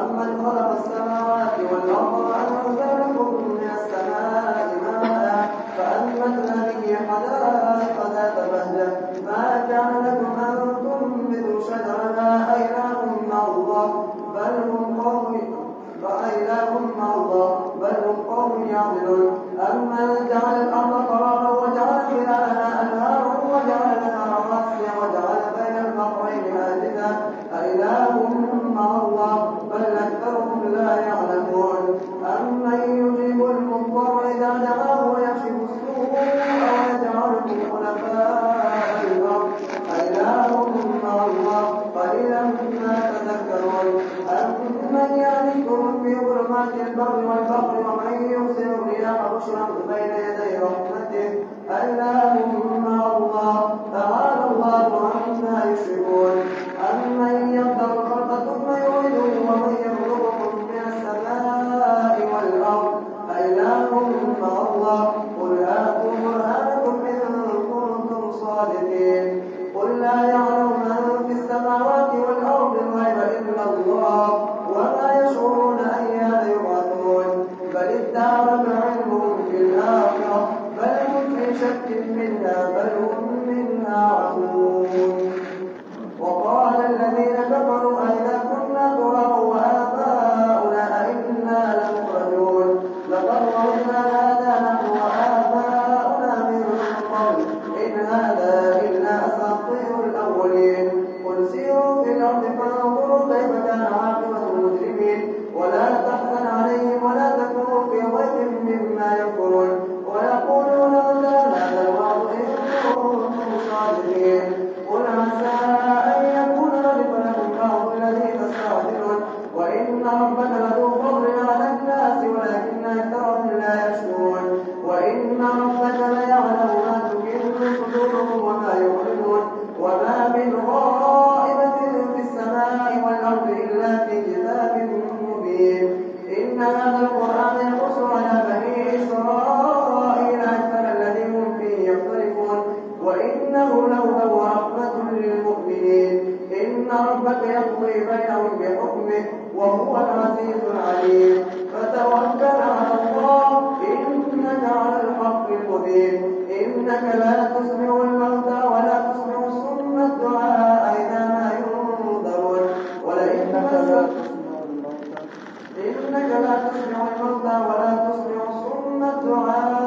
أمن خلق السماوات والأرض وأنزل لكم من السماء ماء فأنبتنا به حدائق ذات بهجة. ما كان لكم أن تنبتوا شجرها مع الله بل هم قوم فأإله مع الله بل هم قوم يعدلون أمن جعل الأرض قرارا وجعل خلالها نورا ورحمة للمؤمنين. إن ربك يقضي بينهم بحكمه وهو العزيز العليم. فتوكل على الله. إنك على الحق المبين. إنك لا تسمع الموتى ولا تسمع صم الدعاء إذا ما ينذرون. ولئن إنك لا تسمع الموتى ولا تسمع صم الدعاء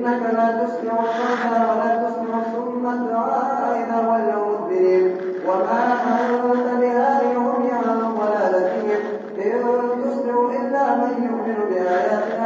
إنك لا تسمع الصمت ولا تسمع الصم الدعاء إذا ولوا مدبرين وما أنت بهذه عمي عن ضلالتهم إن تسمع إلا من يؤمن بآياتنا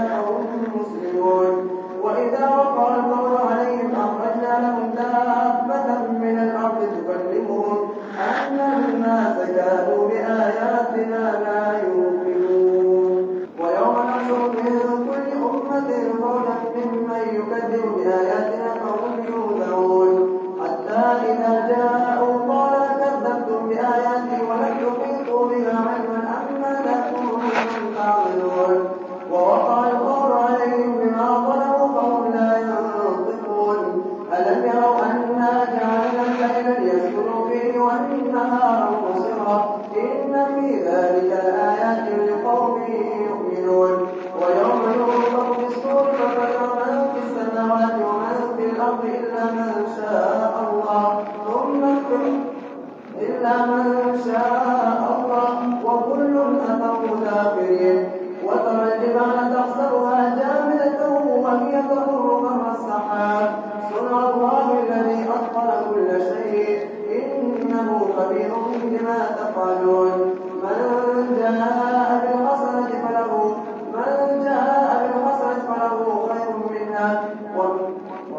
جاء بالحسنة فله من جاء بالحسنة فله خير منها.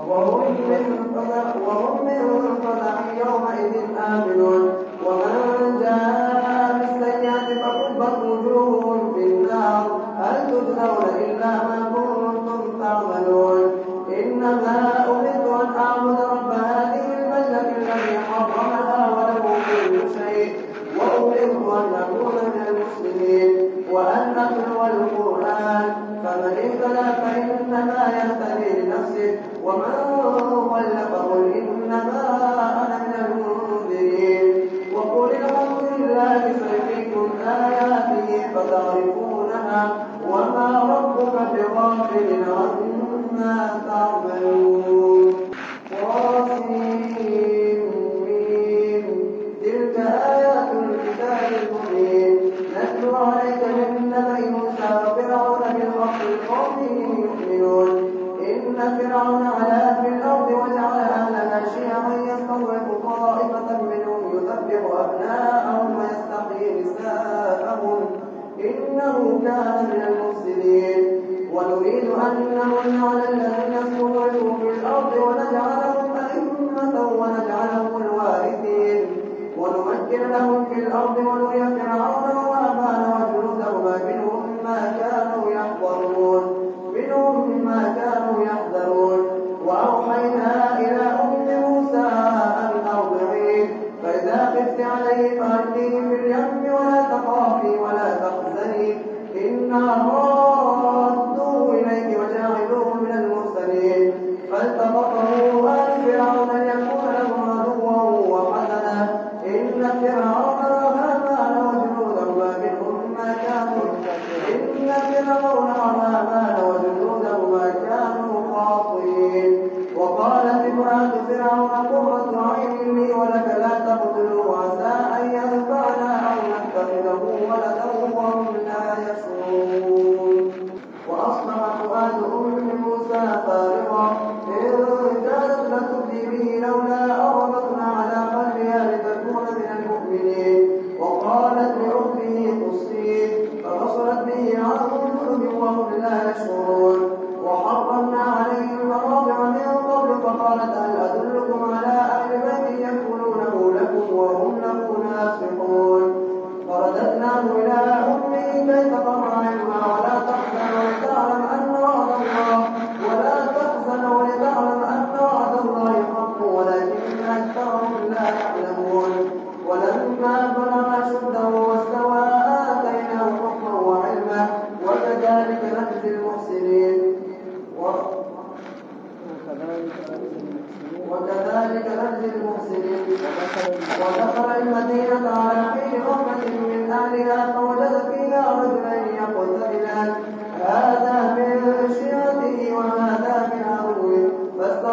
وهم من فزع يومئذ آمنون. ومن جاء بالسيئة فكبت وجوههم في النار. هل تجزون إلا ما كنتم تعملون؟ إنما أمرت أن أعبد رب هذه البلدة الذي حرمها وله كل شيء. وأمرت أن أكون تهتدي فلا فإنما يهتدي لنفسه ومن ضل فقل إنما أنا من المنذرين. وقل الحمد لله سيريكم آياته فتعرفونها وما ربك بغافل عما فرعون علا في الأرض وجعل أهلها شيعا يستضعف طائفة منهم يذبح أبناءهم ويستحيي نساءهم إنه كان من المفسدين. ونريد أن نمن على الذين استضعفوا في الأرض ونجعلهم أئمة ونجعلهم الوارثين. ونمكن لهم في الأرض ونري فرعون وأبان وجنودهما منهم ما كانوا يحضرون.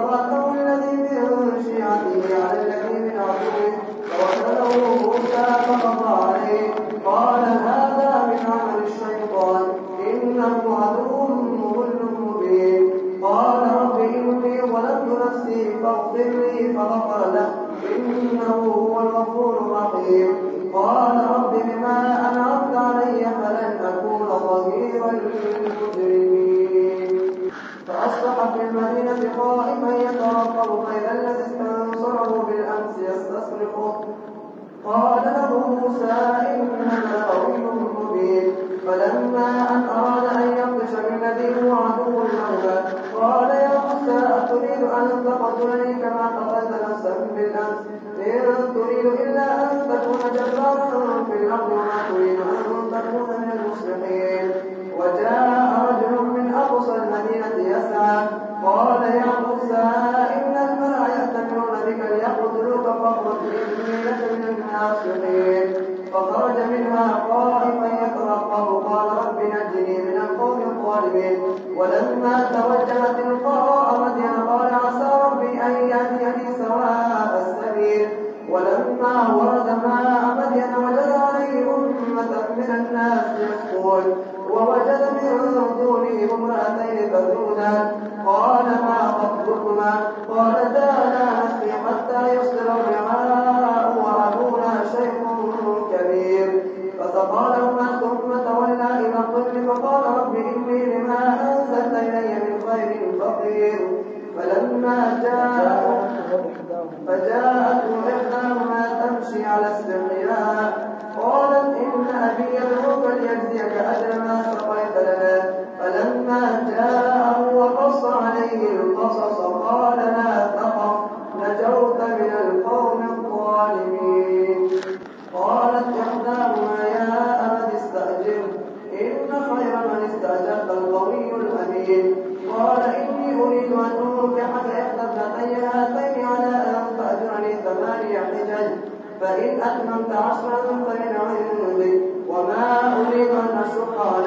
فمكر الذي من شيعته على الذي من عدوه فوكله موسى فقضى عليه قال هذا من عمل الشيطان انه عدو مضل مبين قال رب اني ظلمت نفسي فاغفر لي فغفر له انه هو الغفور الرحيم قال رب من الذين بغائب من يترقب فإذا الذي استنصره بالأمس يستصرخه. قال له موسى إنما أريد مبين. فلما أن أراد أن يبطش بالذي هو عدو لهما قال يا موسى أتريد أن تقتلني كما قتلت نفسا بالأمس؟ إن تريد إلا أن تكون جبارا في الأرض وما تريد أن تكون من المصلحين وجاء رجل من أقصى المدينة هاتين بنونا قال ما خطبكما قالتا لا نسقي حتى يصدر الرعاء وأبونا شيخ كبير. فسقى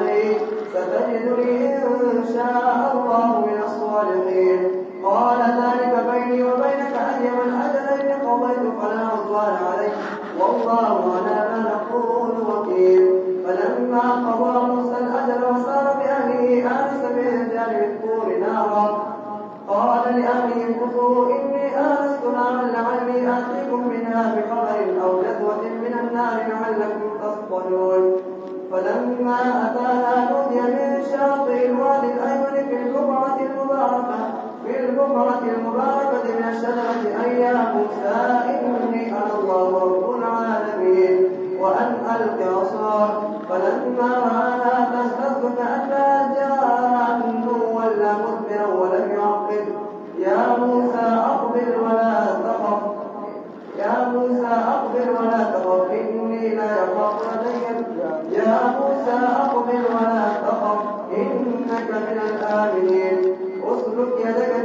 عليه ستجدني إن شاء الله من الصالحين. قال ذلك بيني وبينك أي من أجل قضيت فلا عدوان عليه والله على ما نقول وكيل. فلما قضى موسى الأجل وسار بأهله آنس من جانب الطور نارا. قال لأهلهم كفوا إني آنست نارا لعلي آتيكم منها بخبر أو جذوة من النار لعلكم تصطلون. فلما السنة أيام سائلني أنا الله رب العالمين وأن ألقى عصاك فلما رآها تهتز كأنها جان ولا مدبرا ولم يعقل يا موسى أقبل ولا تخف. يا موسى أقبل ولا تخف. إني لا يخاف لدي يا موسى أقبل ولا تخف. إنك من الآمنين. أسلك يدك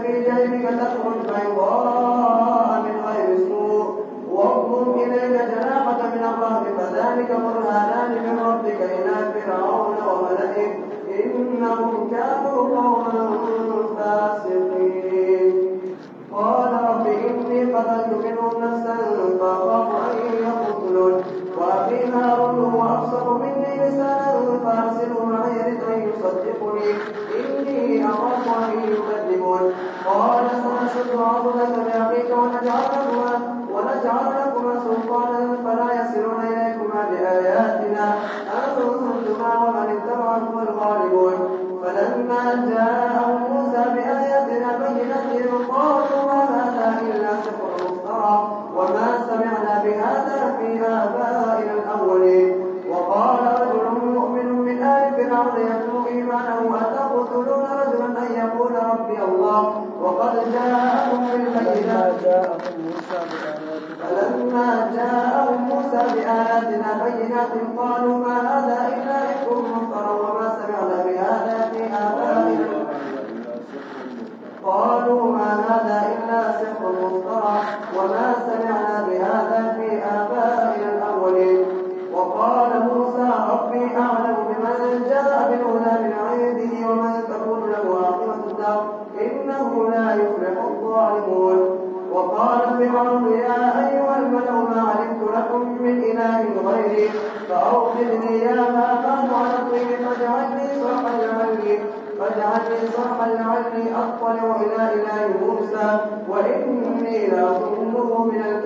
آبائنا الأولين. وقال رجل مؤمن من آل فرعون يتلو إيمانه أتقتلون رجلا أن يقول ربي الله؟ وقد جاءهم بالبينات. فلما جاءهم موسى بآياتنا بينات قالوا ما هذا إلا إفك مفترى وما سمعنا بهذا في آبائنا قالوا ما هذا إلا سحر مفترى وما سمعنا بهذا في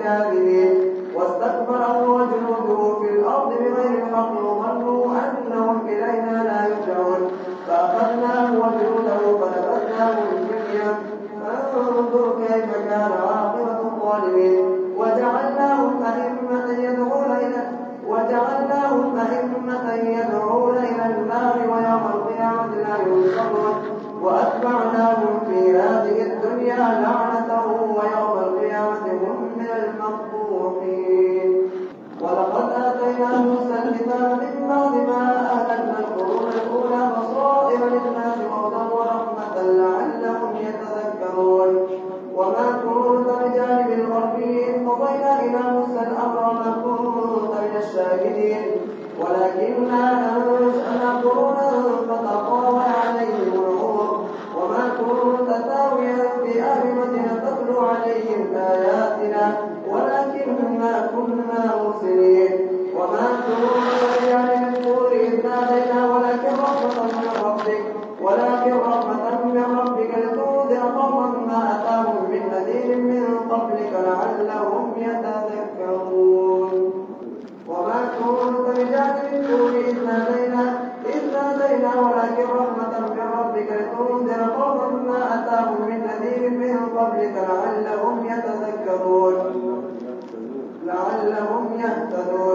الكافرين واستكبر هو قبلك لعلهم يتذكرون. لعلهم يهتدون.